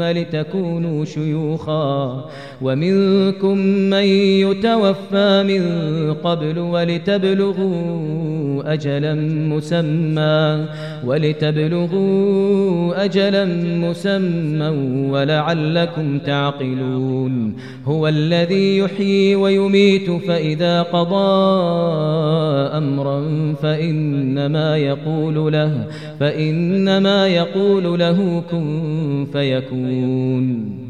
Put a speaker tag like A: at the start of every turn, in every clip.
A: ثم لتكونوا شيوخا ومنكم من يتوفى من قبل ولتبلغوا أجلا مسمى ولتبلغوا أجلا مسمى ولعلكم تعقلون هو الذي يحيي ويميت فإذا قضى أمرا فإنما يقول له فإنما يقول له كن فيكون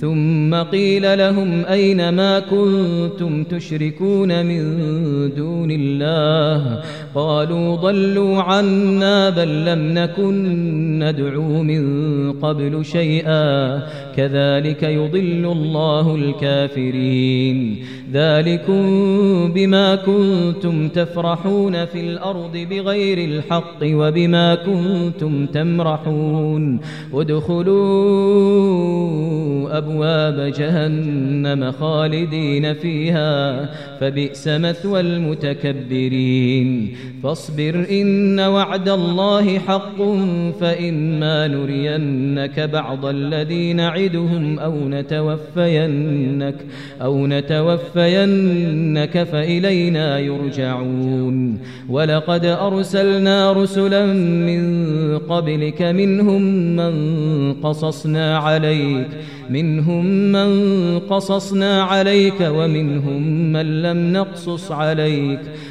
A: ثم قيل لهم أين ما كنتم تشركون من دون الله؟ قالوا ضلوا عنا بل لم نكن ندعو من قبل شيئا. كذلك يضل الله الكافرين. ذلكم بما كنتم تفرحون في الأرض بغير الحق وبما كنتم تمرحون. ادخلوا أبواب جهنم خالدين فيها، فبئس مثوى المتكبرين. فاصبر إن وعد الله حق، فإما نرينك بعض الذي نعدهم أو نتوفينك أو نتوفينك فإلينا يرجعون. ولقد أرسلنا رسلا من قبلك منهم من قصصنا عليك، من منهم من قصصنا عليك ومنهم من لم نقصص عليك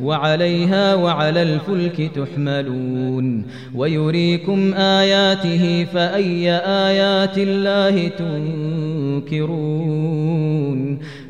A: وعليها وعلى الفلك تحملون ويريكم آياته فأي آيات الله تنكرون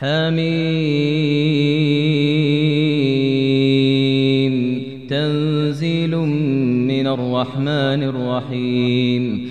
A: حميم. تنزيل من الرحمن الرحيم.